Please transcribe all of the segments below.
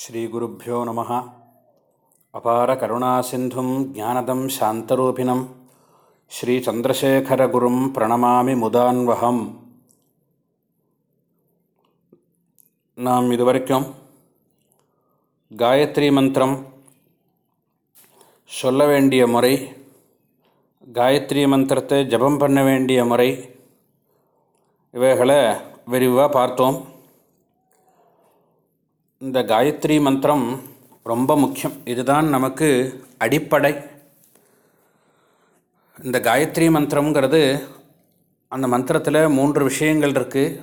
ஸ்ரீகுருப்போ நம அபார கருணாசிந்தும் ஜானதம் சாந்தரூபிணம். ஸ்ரீ சந்திரசேகரகுரும் பிரணமாமி முதான்வகம் நாம் இதுவரைக்கும் காயத்ரி மந்திரம் சொல்ல வேண்டிய முறை காயத்ரி மந்திரத்தை ஜபம் பண்ண வேண்டிய முறை இவைகளை விரிவாக பார்த்தோம். இந்த காயத்ரி மந்திரம் ரொம்ப முக்கியம். இதுதான் நமக்கு அடிப்படை. இந்த காயத்ரி மந்திரங்கிறது அந்த மந்திரத்தில் மூன்று விஷயங்கள் இருக்குது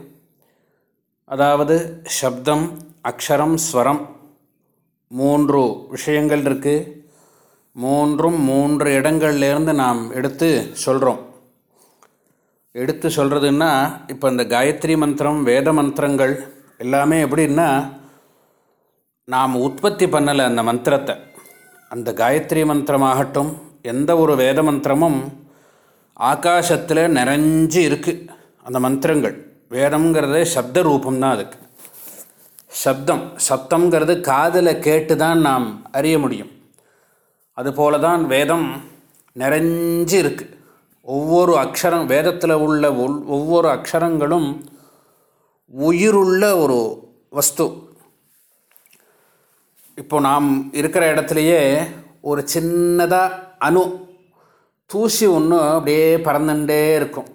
அதாவது சப்தம் அக்ஷரம் ஸ்வரம் மூன்று விஷயங்கள் இருக்குது மூன்றும் மூன்று இடங்கள்லேருந்து நாம் எடுத்து சொல்கிறோம் எடுத்து சொல்கிறதுன்னா இப்போ இந்த காயத்ரி மந்திரம் வேத மந்திரங்கள் எல்லாமே எப்படின்னா நாம் உற்பத்தி பண்ணலை அந்த மந்திரத்தை. அந்த காயத்ரி மந்திரமாகட்டும் எந்த ஒரு வேத மந்திரமும் ஆகாசத்தில் நிறைஞ்சு இருக்குது அந்த மந்திரங்கள். வேதம்ங்கிறது சப்த ரூபம்தான் அதுக்கு. சப்தம். சப்தங்கிறது காதில் கேட்டு தான் நாம் அறிய முடியும். அதுபோல தான் வேதம் நிறைஞ்சு இருக்குது ஒவ்வொரு அக்ஷரம் வேதத்தில் உள்ள ஒவ்வொரு அக்ஷரங்களும் உயிருள்ள ஒரு வஸ்து. இப்போ நாம் இருக்கிற இடத்துலையே ஒரு சின்னதாக அணு தூசி ஒன்று அப்படியே பறந்துட்டே இருக்கும்.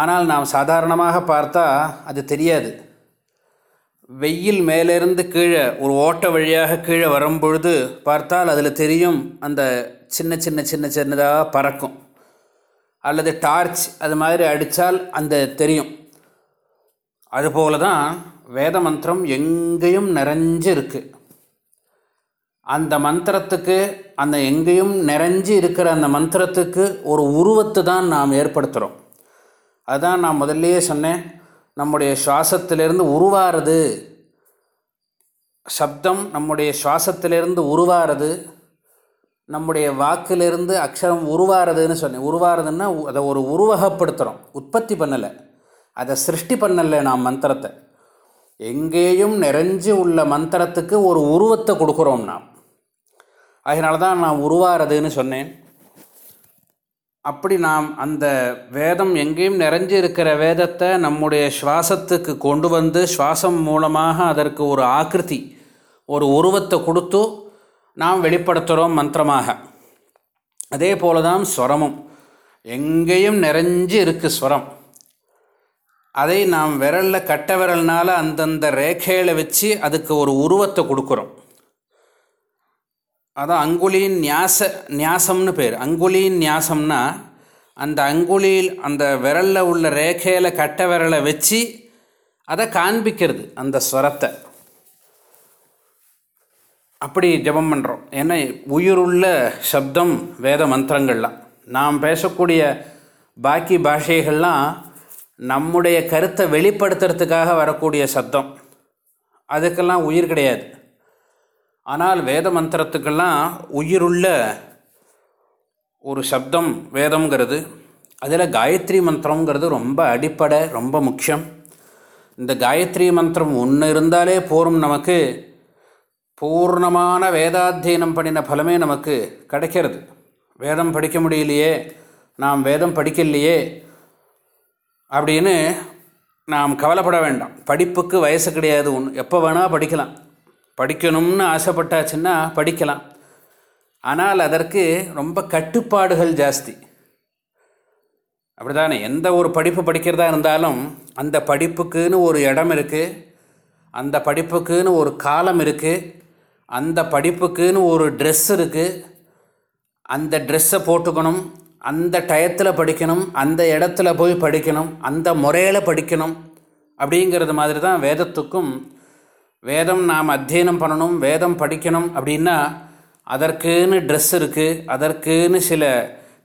ஆனால் நாம் சாதாரணமாக பார்த்தா அது தெரியாது. வெயில் மேலேருந்து கீழே ஒரு ஓட்ட வழியாக கீழே வரும்பொழுது பார்த்தால் அதில் தெரியும் அந்த சின்ன சின்ன சின்ன சின்னதாக பறக்கும். அல்லது டார்ச் அது மாதிரி அடித்தால் அந்த தெரியும். அதுபோல தான் வேத மந்திரம் எங்கேயும் நிறைஞ்சு இருக்குது அந்த மந்திரத்துக்கு அந்த எங்கேயும் நிறைஞ்சு இருக்கிற அந்த மந்திரத்துக்கு ஒரு உருவத்தை தான் நாம் ஏற்படுத்துகிறோம் அதுதான் நான் முதல்லையே சொன்னேன். நம்முடைய சுவாசத்திலிருந்து உருவாகிறது சப்தம் நம்முடைய சுவாசத்திலிருந்து உருவாகிறது நம்முடைய வாக்கிலிருந்து அக்ஷரம் உருவாகிறதுன்னு சொன்னேன். உருவாகிறதுன்னா அதை ஒரு உருவகப்படுத்துகிறோம் உற்பத்தி பண்ணலை. அதை சிருஷ்டி பண்ணலை நாம் மந்திரத்தை. எங்கேயும் நிறைஞ்சு உள்ள மந்திரத்துக்கு ஒரு உருவத்தை கொடுக்குறோம் நாம். அதனால தான் நான் உருவாகிறதுன்னு சொன்னேன். அப்படி நாம் அந்த வேதம் எங்கேயும் நிறைஞ்சு இருக்கிற வேதத்தை நம்முடைய சுவாசத்துக்கு கொண்டு வந்து சுவாசம் மூலமாக அதற்கு ஒரு ஆக்கிருதி ஒரு உருவத்தை கொடுத்து நாம் வெளிப்படுத்துகிறோம் மந்திரமாக. அதே போல தான் ஸ்வரமும். எங்கேயும் நிறைஞ்சு இருக்குது ஸ்வரம். அதை நாம் விரலில் கட்ட விரல்னால் அந்தந்த ரேகையில் வச்சு அதுக்கு ஒரு உருவத்தை கொடுக்குறோம். அதான் அங்குலியின் நியாச நியாசம்னு பேர். அங்குலியின் நியாசம்னா அந்த அங்குலியில் அந்த விரலில் உள்ள ரேகையில் கட்ட விரலை வச்சு அதை காண்பிக்கிறது அந்த ஸ்வரத்தை. அப்படி ஜபம் பண்ணுறோம் ஏன்னா உயிருள்ள சப்தம் வேத மந்திரங்கள்லாம். நாம் பேசக்கூடிய பாக்கி பாஷைகள்லாம் நம்முடைய கருத்தை வெளிப்படுத்துறதுக்காக வரக்கூடிய சப்தம். அதுக்கெல்லாம் உயிர் கிடையாது. ஆனால் வேத மந்திரத்துக்கெல்லாம் உயிருள்ள ஒரு சப்தம் வேதம்ங்கிறது அதில் காயத்ரி மந்திரங்கிறது ரொம்ப அடிப்படை ரொம்ப முக்கியம். இந்த காயத்ரி மந்திரம் ஒன்று இருந்தாலே போரும் நமக்கு. பூர்ணமான வேதாத்தியனம் பண்ணின பலமே நமக்கு கிடைக்கிறது. வேதம் படிக்க முடியலையே நாம் வேதம் படிக்கலையே அப்படின்னு நாம் கவலைப்பட வேண்டாம். படிப்புக்கு வயசு கிடையாது ஒன்று எப்போ வேணால் படிக்கலாம். படிக்கணும்னு ஆசைப்பட்டாச்சுன்னா படிக்கலாம். ஆனால் அதற்கு ரொம்ப கட்டுப்பாடுகள் ஜாஸ்தி. அப்படிதானே? எந்த ஒரு படிப்பு படிக்கிறதா இருந்தாலும் அந்த படிப்புக்குன்னு ஒரு இடம் இருக்குது அந்த படிப்புக்குன்னு ஒரு காலம் இருக்குது அந்த படிப்புக்குன்னு ஒரு ட்ரெஸ் இருக்குது அந்த ட்ரெஸ்ஸை போட்டுக்கணும் அந்த டயத்தில் படிக்கணும் அந்த இடத்துல போய் படிக்கணும் அந்த முறையில் படிக்கணும் அப்படிங்கிறது மாதிரி தான் வேதத்துக்கும் வேதம் நாம் அத்தியனம் பண்ணணும் வேதம் படிக்கணும் அப்படின்னா அதற்குன்னு ட்ரெஸ் இருக்குது அதற்குன்னு சில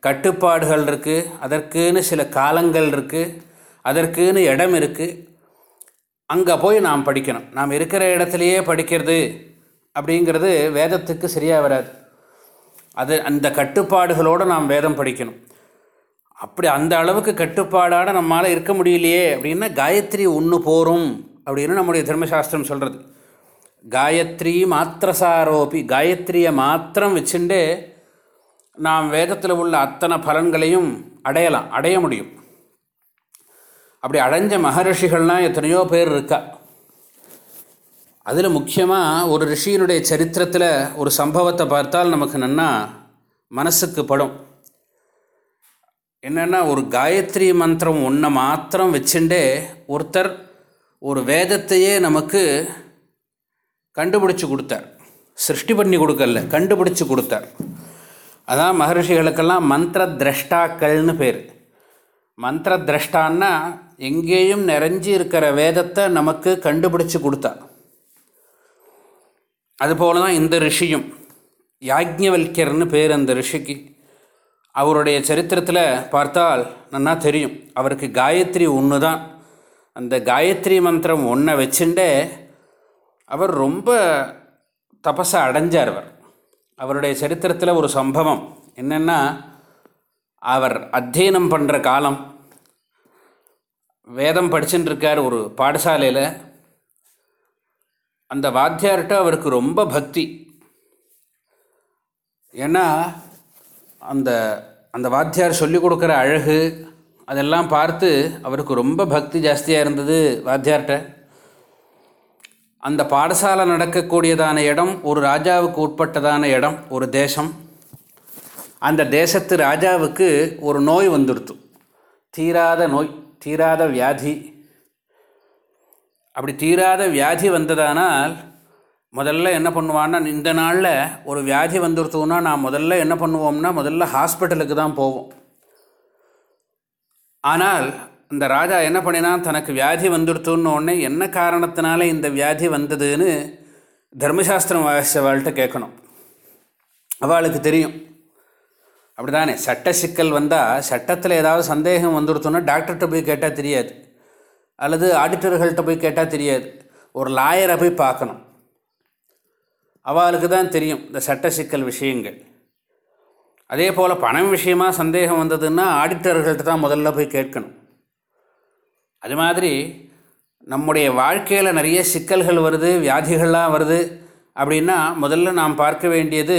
கட்டுப்பாடுகள் இருக்குது அதற்குன்னு சில காலங்கள் இருக்குது அதற்குன்னு இடம் இருக்குது அங்கே போய் நாம் படிக்கணும். நாம் இருக்கிற இடத்துலையே படிக்கிறது அப்படிங்கிறது வேதத்துக்கு சரியாக வராது. அது அந்த கட்டுப்பாடுகளோடு நாம் வேதம் படிக்கணும். அப்படி அந்த அளவுக்கு கட்டுப்பாடாக நம்மளால் இருக்க முடியலையே அப்படின்னா காயத்ரி ஒன்று போகும் அப்படின்னு நம்முடைய தர்மசாஸ்திரம் சொல்கிறது காயத்ரி மாத்திரசாரோபி காயத்ரியை மாத்திரம் வச்சுட்டு நாம் வேதத்தில் உள்ள அத்தனை பலன்களையும் அடையலாம் அடைய முடியும். அப்படி அடைஞ்ச மகரிஷிகள்லாம் எத்தனையோ பேர் இருக்கா? அதில் முக்கியமாக ஒரு ரிஷியினுடைய சரித்திரத்தில் ஒரு சம்பவத்தை பார்த்தால் நமக்கு நன்னா மனசுக்கு படும். என்னென்னா ஒரு காயத்ரி மந்திரம் ஒன்றை மாத்திரம் வச்சுட்டே ஒருத்தர் ஒரு வேதத்தையே நமக்கு கண்டுபிடிச்சி கொடுத்தார். சிருஷ்டி பண்ணி கொடுக்கல கண்டுபிடிச்சி கொடுத்தார். அதான் மகர்ஷிகளுக்கெல்லாம் மந்திர திரஷ்டாக்கள்னு பேர். மந்திர திரஷ்டான்னா எங்கேயும் நிறைஞ்சி இருக்கிற வேதத்தை நமக்கு கண்டுபிடிச்சி கொடுத்தா. அதுபோல தான் இந்த ரிஷியும். யாக்ஞவல்யர்னு பேர் அந்த ரிஷிக்கு. அவருடைய சரித்திரத்தில் பார்த்தால் நன்னா தெரியும். அவருக்கு காயத்ரி ஒன்று தான் அந்த காயத்ரி மந்திரம் ஒன்றை வச்சுட்டு அவர் ரொம்ப தபஸை அடைஞ்சார் அவர். அவருடைய சரித்திரத்தில் ஒரு சம்பவம் என்னென்னா அவர் அத்தியனம் பண்ணுற காலம் வேதம் படிச்சுட்டு இருக்கார் ஒரு பாடசாலையில். அந்த வாத்தியார்கிட்ட அவருக்கு ரொம்ப பக்தி. ஏன்னா அந்த அந்த வாத்தியார் சொல்லிக் கொடுக்குற அழகு அதெல்லாம் பார்த்து அவருக்கு ரொம்ப பக்தி ஜாஸ்தியாக இருந்தது வாத்தியார்கிட்ட. அந்த பாடசாலை நடக்கக்கூடியதான இடம் ஒரு ராஜாவுக்கு உட்பட்டதான இடம் ஒரு தேசம். அந்த தேசத்து ராஜாவுக்கு ஒரு நோய் வந்துடுத்து. தீராத நோய் தீராத வியாதி. அப்படி தீராத வியாதி வந்ததானால் முதல்ல என்ன பண்ணுவான்னா இந்த நாளில் ஒரு வியாதி வந்துடுத்துன்னா நான் முதல்ல என்ன பண்ணுவோம்னா முதல்ல ஹாஸ்பிட்டலுக்கு தான் போவோம். ஆனால் இந்த ராஜா என்ன பண்ணினான்? தனக்கு வியாதி வந்துடுத்துன்னு உடனே என்ன காரணத்தினால இந்த வியாதி வந்ததுன்னு தர்மசாஸ்திரம் வாசிச்சவாள்கிட்ட கேட்கணும். அவளுக்கு தெரியும். அப்படி தானே சட்ட சிக்கல் வந்தால் சட்டத்தில் ஏதாவது சந்தேகம் வந்துடுத்தோன்னா டாக்டர்கிட்ட போய் கேட்டால் தெரியாது. அல்லது ஆடிட்டர்கள்ட்ட போய் கேட்டால் தெரியாது. ஒரு லாயரை போய் பார்க்கணும். அவளுக்கு தான் தெரியும் இந்த சட்ட சிக்கல் விஷயங்கள். அதே போல் பணம் விஷயமாக சந்தேகம் வந்ததுன்னா ஆடிட்டர்கள்ட்ட தான் முதல்ல போய் கேட்கணும். அது மாதிரி நம்முடைய வாழ்க்கையில் நிறைய சிக்கல்கள் வருது வியாதிகள்லாம் வருது. அப்படின்னா முதல்ல நாம் பார்க்க வேண்டியது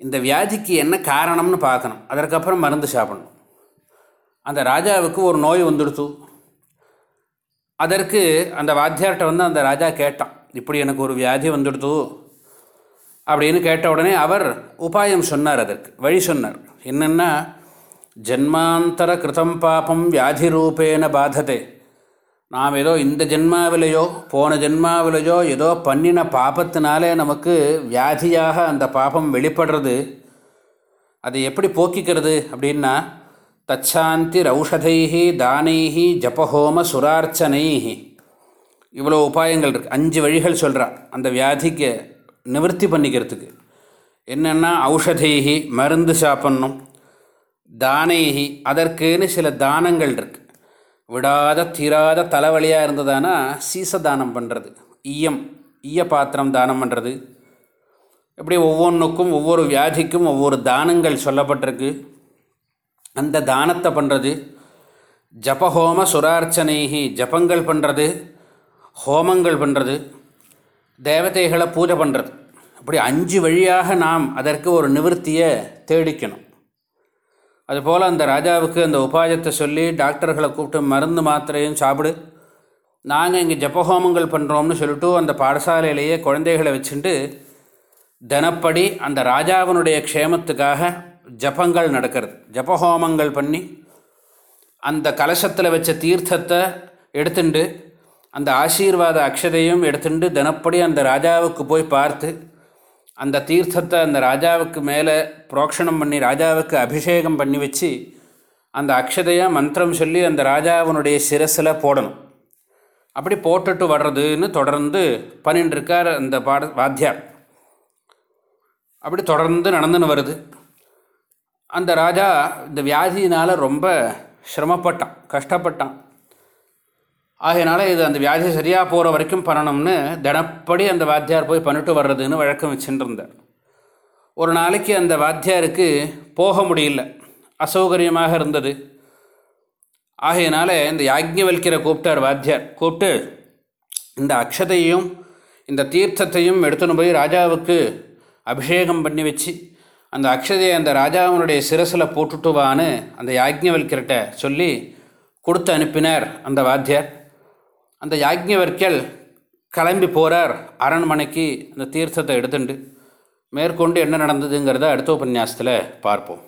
இந்த வியாதிக்கு என்ன காரணம்னு பார்க்கணும். அதற்கப்புறம் மருந்து சாப்பிடணும். அந்த ராஜாவுக்கு ஒரு நோய் வந்துடுத்து அதற்கு அந்த வாத்தியார்கிட்ட வந்து அந்த ராஜா கேட்டான் இப்படி எனக்கு ஒரு வியாதி வந்துடுத்து அப்படின்னு கேட்ட உடனே அவர் உபாயம் சொன்னார் அதற்கு. வழி சொன்னார். என்னென்னா ஜென்மாந்தர கிருதம் பாப்பம் வியாதி ரூபேன பாததே. நாம் ஏதோ இந்த ஜென்மாவிலையோ போன ஜென்மாவிலையோ ஏதோ பண்ணின பாபத்தினாலே நமக்கு வியாதியாக அந்த பாபம் வெளிப்படுறது. அதை எப்படி போக்கிக்கிறது? அப்படின்னா தச்சாந்தி ரௌஷதைஹி தானைஹி ஜபஹோம சுரார்ச்சனைஹி. இவ்வளோ உபாயங்கள் இருக்குது அஞ்சு வழிகள் சொல்கிறான் அந்த வியாதிக்கு நிவர்த்தி பண்ணிக்கிறதுக்கு. என்னென்னா ஔஷதேகி மருந்து சாப்பிட்ணும். தானேகி அதற்குன்னு சில தானங்கள் இருக்குது விடாத தீராத தலைவலியாக இருந்ததுன்னா சீச தானம் பண்ணுறது ஈயம் ஈய பாத்திரம் தானம் பண்ணுறது இப்படி ஒவ்வொன்றுக்கும் ஒவ்வொரு வியாதிக்கும் ஒவ்வொரு தானங்கள் சொல்லப்பட்டிருக்கு. அந்த தானத்தை பண்ணுறது ஜபஹோம சுரார்ச்சனைகி ஜபங்கள் பண்ணுறது ஹோமங்கள் பண்ணுறது தேவதைகளை பூஜை பண்ணுறது அப்படி அஞ்சு வழியாக நாம் அதற்கு ஒரு நிவர்த்தியை தேடிக்கணும். அதுபோல் அந்த ராஜாவுக்கு அந்த உபாயத்தை சொல்லி டாக்டர்களை கூப்பிட்டு மருந்து மாத்திரையும் சாப்பிடு. நாங்கள் இங்கே ஜபஹோமங்கள் பண்ணுறோம்னு சொல்லிட்டு அந்த பாடசாலையிலேயே குழந்தைகளை வச்சுட்டு தினப்படி அந்த ராஜாவினுடைய க்ஷேமத்துக்காக ஜபங்கள் நடக்கிறது. ஜபஹோமங்கள் பண்ணி அந்த கலசத்தில் வச்ச தீர்த்தத்தை எடுத்துண்டு அந்த ஆசீர்வாத அக்ஷதையும் எடுத்துட்டு தினப்படி அந்த ராஜாவுக்கு போய் பார்த்து அந்த தீர்த்தத்தை அந்த ராஜாவுக்கு மேலே புரோக்ஷணம் பண்ணி ராஜாவுக்கு அபிஷேகம் பண்ணி வச்சு அந்த அக்ஷதையாக மந்திரம் சொல்லி அந்த ராஜாவினுடைய சிரஸில் போடணும். அப்படி போட்டுட்டு வர்றதுன்னு தொடர்ந்து பண்ணிட்டுருக்கார் அந்த பாட வாத்தியார். அப்படி தொடர்ந்து நடந்துன்னு வருது. அந்த ராஜா இந்த வியாதியினால் ரொம்ப சிரமப்பட்டான் கஷ்டப்பட்டான். ஆகையினால இது அந்த வியாதி சரியாக போகிற வரைக்கும் பண்ணணும்னு தினப்படி அந்த வாத்தியார் போய் பண்ணிட்டு வர்றதுன்னு வழக்கம் வச்சுட்டுருந்தார் ஒரு நாளைக்கு அந்த வாத்தியாருக்கு போக முடியல. அசௌகரியமாக இருந்தது. ஆகையினால இந்த யாக்ஞவல்கிற கூப்பிட்டார் வாத்தியார். கூப்பிட்டு இந்த அக்ஷதையும் இந்த தீர்த்தத்தையும் எடுத்துன்னு போய் ராஜாவுக்கு அபிஷேகம் பண்ணி வச்சு அந்த அக்ஷதையை அந்த ராஜாவினுடைய சிரசில் போட்டுட்டுவான்னு அந்த யாஜ்ஞவல்யர்கிட்ட சொல்லி கொடுத்து அனுப்பினார் அந்த வாத்தியார். அந்த யாக்ஞவர்க்கல் கிளம்பி போகிறார் அரண்மனைக்கு அந்த தீர்த்தத்தை எடுத்துண்டு மேற்கொண்டு என்ன நடந்ததுங்கிறத அடுத்த உபன்யாசத்தில் பார்ப்போம்.